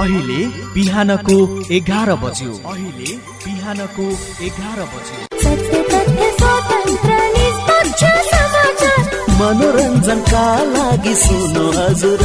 अहिले बिहानको एघार बज्यो। अहिले बिहानको एघार बज्यो। मनोरञ्जनका लागि सुन्नु हजुर।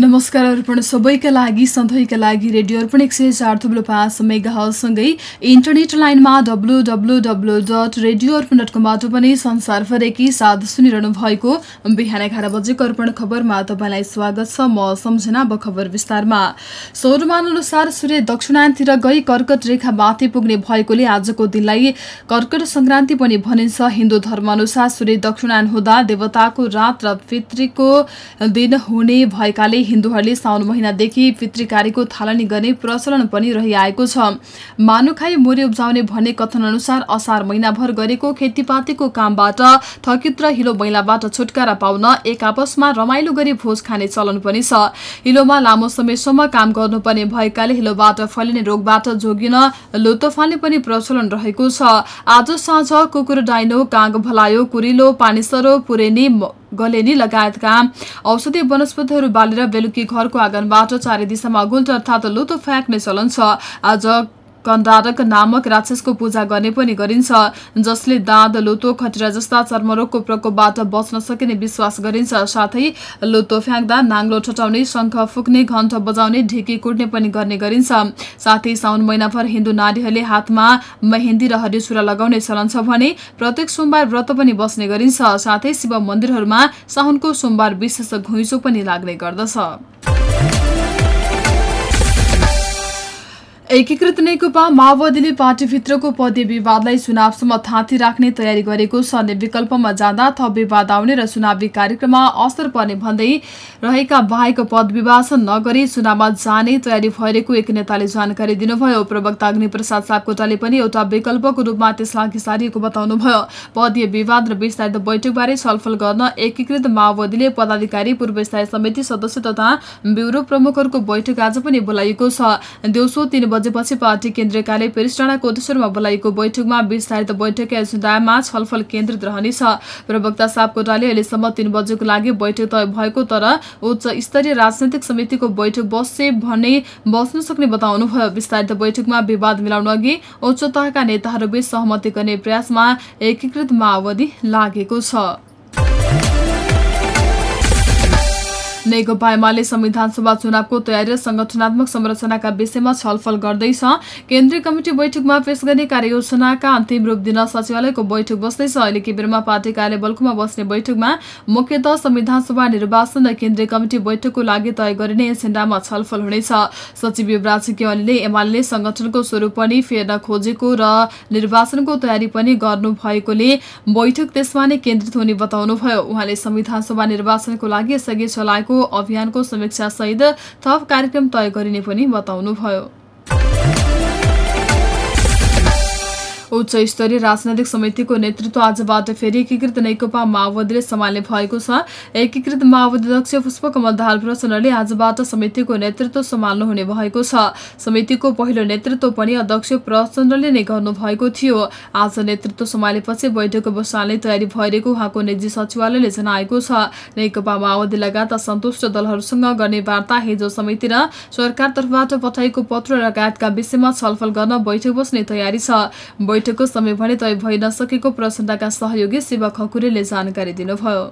नमस्कार अर्पण सबैका लागि सधैँका लागि रेडियो अर्पण एक सय चार थुप्रो पाँच मेगासँगै इन्टरनेट लाइनमा W W W dot radio Arpan dot कमबाट पनि संसारभरिकै साथ सुनिरहनु भएको बिहान एघार बजेको अर्पण खबरमा तपाईँलाई स्वागत छ म सम्झना अब खबर विस्तारमा। सौरमान अनुसार सूर्य दक्षिणायनतिर गई कर्कट रेखा माथि पुग्ने भएकोले आजको दिनलाई कर्कट संक्रान्ति पनि भनिन्छ। हिन्दू धर्मअनुसार सूर्य दक्षिणायन हुँदा देवताको रात र पितृको दिन हुने भएकाले हिन्दूहरूले साउन महिनादेखि पितृकारीको थालनी गर्ने प्रचलन पनि रहिआएको छ। मानु खाई मोरी उब्जाउने भन्ने कथन अनुसार असार महिनाभर गरेको खेतीपातीको कामबाट थकित र हिलो मैलाबाट छुटकारा पाउन एक आपसमा रमाइलो गरी भोज खाने चलन पनि छ। हिलोमा लामो समयसम्म काम गर्नुपर्ने भएकाले हिलोबाट फलिने रोगबाट जोगिन लोतो फाल्ने पनि प्रचलन रहेको छ। आज साँझ कुकुर डाइनो काग भलायो कुरिलो पानीसरो पुरेनी गलेनी लगायतका औषधि वनस्पतिहरू बालेर बेलुकी घरको आँगनबाट चारै दिशामा गुल्ट अर्थात् लुतो फ्याँक्ने चलन छ। आज कन्डारक नामक राक्षसको पूजा गर्ने पनि गरिन्छ जसले दाँत लोतो खटिरा जस्ता चर्मरोगको प्रकोपबाट बच्न सकिने विश्वास गरिन्छ। साथै लोतो फ्याँक्दा नाङ्लो ठटाउने शङ्ख फुक्ने घण्ट बजाउने ढिकी कुट्ने पनि गर्ने गरिन्छ। साथै साउन महिनाभर हिन्दू नारीहरूले हातमा मेहेन्दी र हरिचुरा लगाउने चलन छ भने प्रत्येक सोमबार व्रत पनि बस्ने गरिन्छ। साथै शिव मन्दिरहरूमा साउनको सोमबार विशेष घुइँचो पनि लाग्ने गर्दछ। एकीकृत नेकपा माओवादीले पार्टीभित्रको पदीय विवादलाई चुनावसम्म थाँती राख्ने तयारी गरेको छ अन्य विकल्पमा जाँदा थप विवाद आउने र चुनावी कार्यक्रममा असर पर्ने भन्दै रहेका बाहेक पद विभाजन नगरी चुनावमा जाने तयारी भइरहेको एक नेताले जानकारी दिनुभयो। प्रवक्ता अग्निप्रसाद सापकोटाले पनि एउटा विकल्पको रूपमा त्यसलाई सारिएको बताउनुभयो। पदीय विवाद र विस्तारित बैठकबारे छलफल गर्न एकीकृत माओवादीले पदाधिकारी पूर्व स्थायी समिति सदस्य तथा ब्युरो प्रमुखहरूको बैठक आज पनि बोलाइएको छ। दिउँसो तीन बजेपछि पार्टी केन्द्रीय कार्य पेरिस्टाडा कोटेश्वरमा बोलाइएको बैठकमा विस्तारित बैठक एजेन्डामा छलफल केन्द्रित रहनेछ। प्रवक्ता सापकोटाले अहिलेसम्म तीन बजेको लागि बैठक तय भएको तर उच्च स्तरीय राजनैतिक समितिको बैठक बस्ने भन्ने बस्न सक्ने बताउनुभयो। विस्तारित बैठकमा विवाद मिलाउन अघि उच्च तहका नेताहरूबीच सहमति गर्ने प्रयासमा एकीकृत माओवादी लागेको छ। नेकपा एमाले संविधान सभा चुनावको तयारी र संगठनात्मक संरचनाका विषयमा छलफल गर्दैछ। केन्द्रीय कमिटी बैठकमा पेश गर्ने कार्ययोजनाका अन्तिम रूप दिन सचिवालयको बैठक बस्दैछ। अहिले बेरमा पार्टी कार्य बल्कुमा बस्ने बैठकमा मुख्यत संविधान सभा निर्वाचन र केन्द्रीय कमिटी बैठकको लागि तय गरिने एजेन्डामा छलफल हुनेछ। सचिव युवराज केवलीले एमाले संगठनको स्वरूप पनि फेर्न खोजेको र निर्वाचनको तयारी पनि गर्नु भएकोले बैठक त्यसमा नै केन्द्रित हुने बताउनुभयो। उहाँले संविधान सभा निर्वाचनको लागि यसअघि चलाएको अभियानको समीक्षा सहित थप कार्यक्रम तय गरिने पनि बताउनुभयो। उच्च स्तरीय राजनैतिक समितिको नेतृत्व आजबाट फेरि एकीकृत नेकपा माओवादीले सम्हाल्ने भएको छ। एकीकृत माओवादी अध्यक्ष पुष्पकमल दाहाल प्रचण्डले आजबाट समितिको नेतृत्व सम्हाल्नु हुने भएको छ। समितिको पहिलो नेतृत्व पनि अध्यक्ष प्रचण्डले नै गर्नुभएको थियो। आज नेतृत्व सम्हालेपछि बैठक बसाल्ने तयारी भइरहेको उहाँको निजी सचिवालयले जनाएको छ। नेकपा माओवादी लगायत असन्तुष्ट दलहरूसँग गर्ने वार्ता हिजो समिति र सरकार तर्फबाट पठाइएको पत्र लगायतका विषयमा छलफल गर्न बैठक बस्ने तयारी छ। बैठकको समय भने तय भइ नसकेको प्रचण्डका सहयोगी शिव खकुरेले जानकारी दिनुभयो।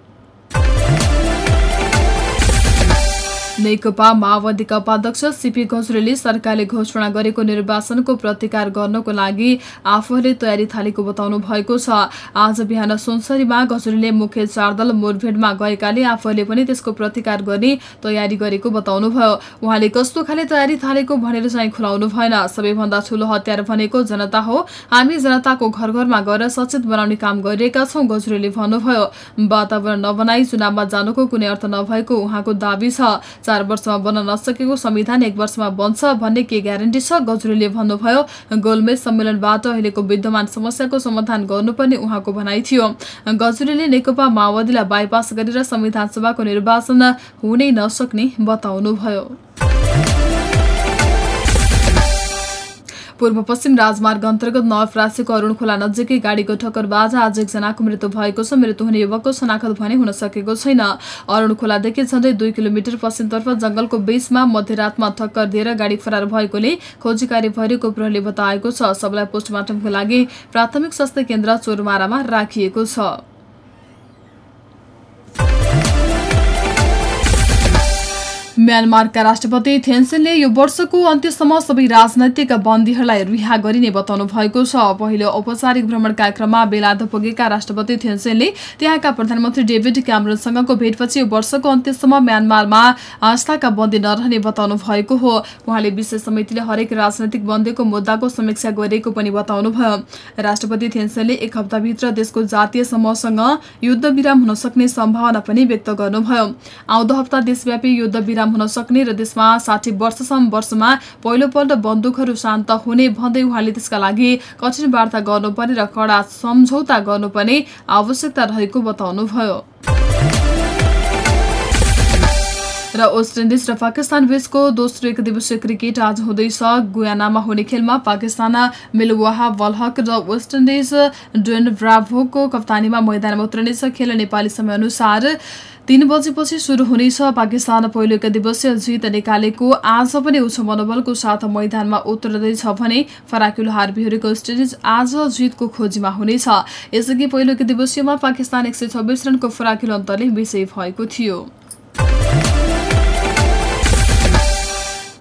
नेकपा माओवादीका उपाध्यक्ष सिपी गजुरेले सरकारले घोषणा गरेको निर्वाचनको प्रतिकार गर्नको लागि आफूहरूले तयारी थालेको बताउनु भएको छ। आज बिहान सुनसरीमा गजुरेले मुख्य चारदल मुठभेडमा गएकाले आफूहरूले पनि त्यसको प्रतिकार गर्ने तयारी गरेको बताउनुभयो। उहाँले कस्तो खाले तयारी थालेको भनेर चाहिँ खुलाउनु भएन। सबैभन्दा ठूलो हतियार भनेको जनता हो। हामी जनताको घर घरमा गएर सचेत बनाउने काम गरिरहेका छौँ गजुरेले भन्नुभयो। वातावरण नबनाई चुनावमा जानुको कुनै अर्थ नभएको उहाँको दावी छ। चार वर्षमा बन्न नसकेको संविधान एक वर्षमा बन्छ भन्ने के ग्यारेन्टी छ? गजुरीले भन्नुभयो गोलमेज सम्मेलनबाट अहिलेको विद्यमान समस्याको समाधान गर्नुपर्ने उहाँको भनाइ थियो। गजुरीले नेकपा माओवादीलाई बाइपास गरेर संविधान सभाको निर्वाचन हुनै नसक्ने बताउनुभयो। पूर्व पश्चिम राजमार्ग अन्तर्गत नवफ्रासीको अरूण खोला नजिकै गाडीको ठक्करबाट आज एकजनाको मृत्यु भएको छ। मृत्यु हुने युवकको शनाखत भने हुन सकेको छैन। अरूण खोलादेखि झण्डै दुई किलोमिटर पश्चिमतर्फ जंगलको बीचमा मध्यरातमा ठक्कर दिएर गाडी फरार भएकोले खोजी कार्य भइरहेको प्रहरीले बताएको छ। सबलाई पोस्टमार्टमको लागि प्राथमिक स्वास्थ्य केन्द्र चोरमारामा राखिएको छ। म्यानमारका राष्ट्रपति थेन्सेनले यो वर्षको अन्त्यसम्म सबै राजनैतिक बन्दीहरूलाई रिहा गरिने बताउनु भएको छ। पहिलो औपचारिक भ्रमणका क्रममा बेलायत पुगेका राष्ट्रपति थेन्सेनले त्यहाँका प्रधानमन्त्री डेभिड क्यामरनसँगको भेटपछि यो वर्षको अन्त्यसम्म म्यानमारमा आस्थाका बन्दी नरहने बताउनु भएको हो। उहाँले विशेष समितिले हरेक राजनैतिक बन्दीको मुद्दाको समीक्षा गरिएको पनि बताउनुभयो। राष्ट्रपति थेन्सेनले एक हप्ताभित्र देशको जातीय समूहसँग युद्धविराम हुन सक्ने सम्भावना पनि व्यक्त गर्नुभयो। आउँदो हप्ता देशव्यापी युद्धविराम हुन सक्ने र देशमा साठी वर्षसम्म वर्षमा पहिलोपल्ट बन्दुकहरू शान्त हुने भन्दै उहाँले त्यसका लागि कठिन वार्ता गर्नुपर्ने र कडा सम्झौता गर्नुपर्ने आवश्यकता रहेको बताउनुभयो। र वेस्ट इन्डिज र पाकिस्तान बीचको दोस्रो एक दिवसीय क्रिकेट आज हुँदैछ। गुयानामा हुने खेलमा पाकिस्तान मिलवाहा बलहक र वेस्ट इन्डिज डेन ब्राभोको कप्तानीमा मैदानमा उत्रिनेछ। खेल नेपाली समयअनुसार तीन बजेपछि सुरु हुनेछ। पाकिस्तान पहिलो एक दिवसीय जित निकालेको आज पनि उच्च मनोबलको साथ मैदानमा उत्रदैछ भने फराकिलो हार बिहोरेको स्टेडिज आज जितको खोजीमा हुनेछ। यसअघि पहिलो एक दिवसीयमा पाकिस्तान एक रनको फराकिलो अन्तरले विजयी भएको थियो।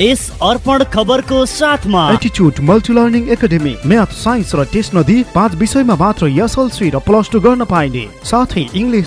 यस अर्पण खबरको साथमा। एटिच्युड multi learning academy math science र टेस्ट नदी पाँच विषयमा मात्र एसएलसी र प्लस टू गर्न पाइने। साथै इङ्ग्लिस